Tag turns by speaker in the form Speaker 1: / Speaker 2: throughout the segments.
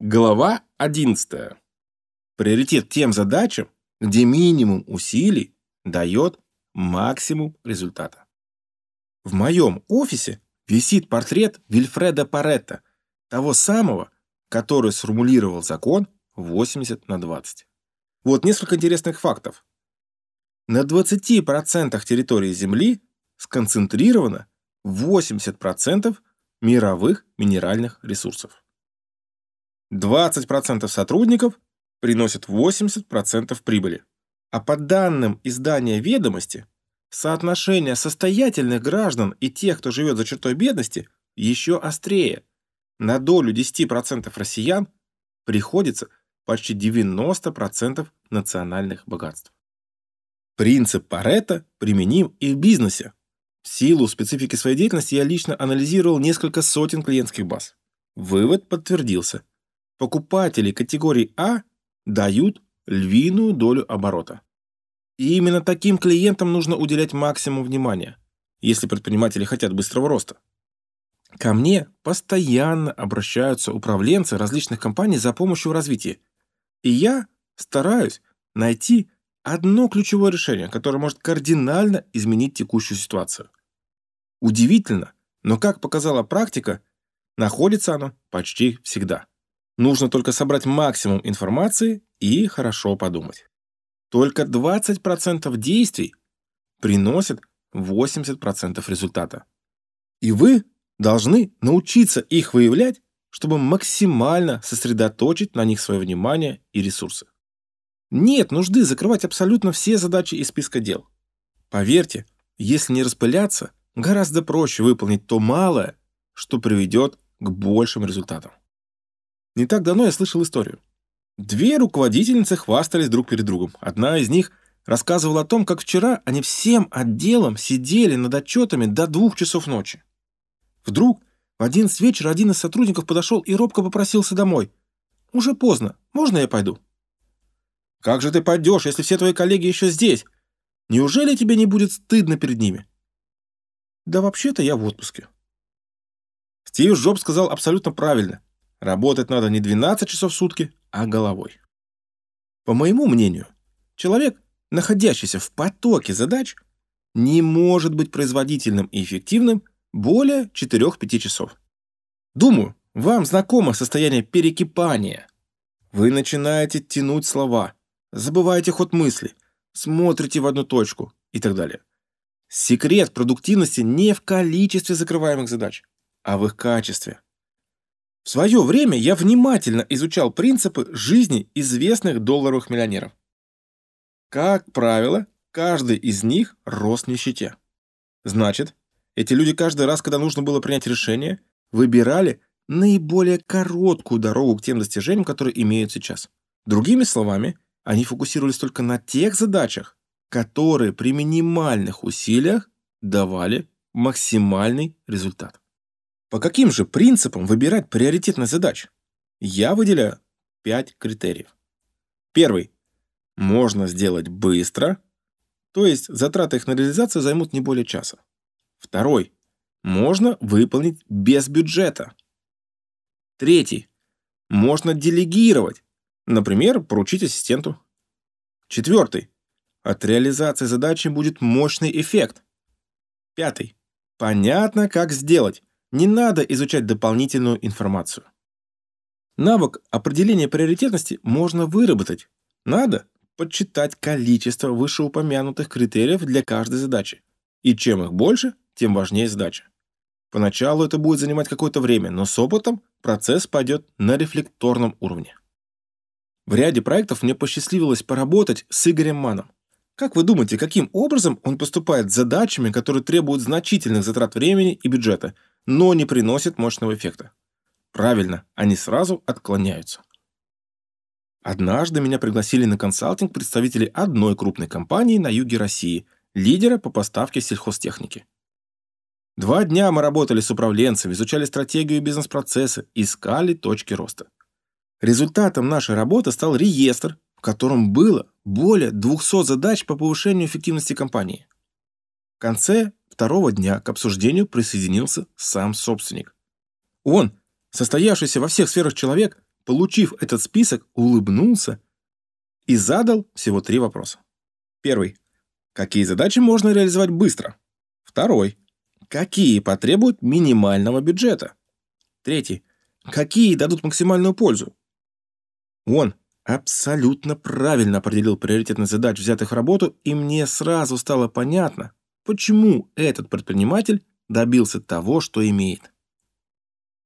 Speaker 1: Глава 11. Приоритет тем задачам, где минимум усилий дает максимум результата. В моем офисе висит портрет Вильфреда Паретта, того самого, который сформулировал закон 80 на 20. Вот несколько интересных фактов. На 20% территории Земли сконцентрировано 80% мировых минеральных ресурсов. 20% сотрудников приносят 80% прибыли. А по данным издания «Ведомости», соотношение состоятельных граждан и тех, кто живет за чертой бедности, еще острее. На долю 10% россиян приходится почти 90% национальных богатств. Принцип Паретта применим и в бизнесе. В силу специфики своей деятельности я лично анализировал несколько сотен клиентских баз. Вывод подтвердился. Покупатели категории А дают львиную долю оборота. И именно таким клиентам нужно уделять максимум внимания, если предприниматели хотят быстрого роста. Ко мне постоянно обращаются управленцы различных компаний за помощью в развитии. И я стараюсь найти одно ключевое решение, которое может кардинально изменить текущую ситуацию. Удивительно, но как показала практика, находится оно почти всегда. Нужно только собрать максимум информации и хорошо подумать. Только 20% действий приносят 80% результата. И вы должны научиться их выявлять, чтобы максимально сосредоточить на них свое внимание и ресурсы. Нет нужды закрывать абсолютно все задачи из списка дел. Поверьте, если не распыляться, гораздо проще выполнить то малое, что приведет к большим результатам. Не так давно я слышал историю. Две руководительницы хвастались друг перед другом. Одна из них рассказывала о том, как вчера они всем отделом сидели над отчетами до двух часов ночи. Вдруг в одиннадцать вечера один из сотрудников подошел и робко попросился домой. «Уже поздно. Можно я пойду?» «Как же ты пойдешь, если все твои коллеги еще здесь? Неужели тебе не будет стыдно перед ними?» «Да вообще-то я в отпуске». Стив Джобс сказал абсолютно правильно. Работать надо не 12 часов в сутки, а головой. По моему мнению, человек, находящийся в потоке задач, не может быть производительным и эффективным более 4-5 часов. Думаю, вам знакомо состояние перекипания. Вы начинаете тянуть слова, забываете ход мысли, смотрите в одну точку и так далее. Секрет продуктивности не в количестве закрываемых задач, а в их качестве. В свое время я внимательно изучал принципы жизни известных долларовых миллионеров. Как правило, каждый из них рос в нищете. Значит, эти люди каждый раз, когда нужно было принять решение, выбирали наиболее короткую дорогу к тем достижениям, которые имеют сейчас. Другими словами, они фокусировались только на тех задачах, которые при минимальных усилиях давали максимальный результат. По каким же принципам выбирать приоритетность задач? Я выделяю пять критериев. Первый. Можно сделать быстро, то есть затраты их на реализацию займут не более часа. Второй. Можно выполнить без бюджета. Третий. Можно делегировать, например, поручить ассистенту. Четвертый. От реализации задачи будет мощный эффект. Пятый. Понятно, как сделать. Не надо изучать дополнительную информацию. Навык определения приоритетности можно выработать. Надо подсчитать количество вышеупомянутых критериев для каждой задачи. И чем их больше, тем важнее задача. Поначалу это будет занимать какое-то время, но с опытом процесс пойдет на рефлекторном уровне. В ряде проектов мне посчастливилось поработать с Игорем Маном. Как вы думаете, каким образом он поступает с задачами, которые требуют значительных затрат времени и бюджета, но не приносят мощного эффекта. Правильно, они сразу отклоняются. Однажды меня пригласили на консалтинг представители одной крупной компании на юге России, лидера по поставке сельхозтехники. Два дня мы работали с управленцами, изучали стратегию и бизнес-процессы, искали точки роста. Результатом нашей работы стал реестр, в котором было более 200 задач по повышению эффективности компании. В конце второго дня к обсуждению присоединился сам собственник. Он, состоявшийся во всех сферах человек, получив этот список, улыбнулся и задал всего три вопроса. Первый. Какие задачи можно реализовать быстро? Второй. Какие потребуют минимального бюджета? Третий. Какие дадут максимальную пользу? Он абсолютно правильно определил приоритетность задач, взятых в работу, и мне сразу стало понятно, почему этот предприниматель добился того, что имеет.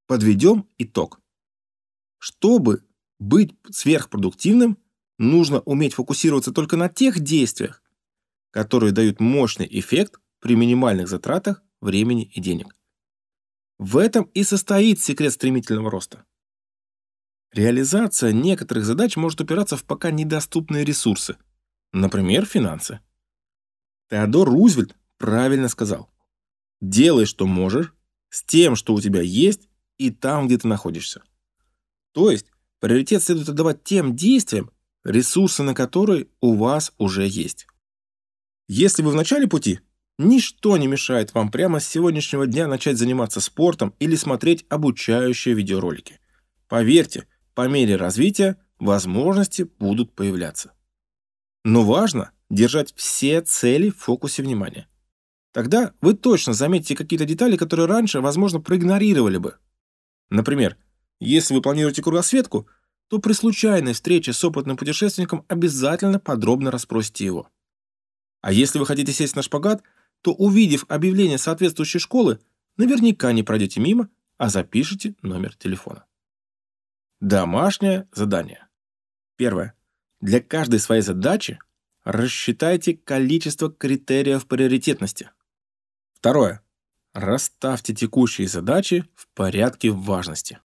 Speaker 1: Подведем итог. Чтобы быть сверхпродуктивным, нужно уметь фокусироваться только на тех действиях, которые дают мощный эффект при минимальных затратах времени и денег. В этом и состоит секрет стремительного роста. Реализация некоторых задач может упираться в пока недоступные ресурсы, например, финансы. Теодор Рузвельт правильно сказал. Делай, что можешь, с тем, что у тебя есть, и там, где ты находишься. То есть, приоритет следует отдавать тем действиям, ресурсы на которые у вас уже есть. Если вы в начале пути, ничто не мешает вам прямо с сегодняшнего дня начать заниматься спортом или смотреть обучающие видеоролики. Поверьте, по мере развития возможности будут появляться. Но важно держать все цели в фокусе внимания. Тогда вы точно заметите какие-то детали, которые раньше, возможно, проигнорировали бы. Например, если вы планируете кругосветку, то при случайной встрече с опытным путешественником обязательно подробно расспросите его. А если вы хотите сесть на шпагат, то, увидев объявление соответствующей школы, наверняка не пройдете мимо, а запишите номер телефона. Домашнее задание. Первое. Для каждой своей задачи рассчитайте количество критериев приоритетности. Второе. Расставьте текущие задачи в порядке важности.